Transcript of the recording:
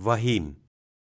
Vahim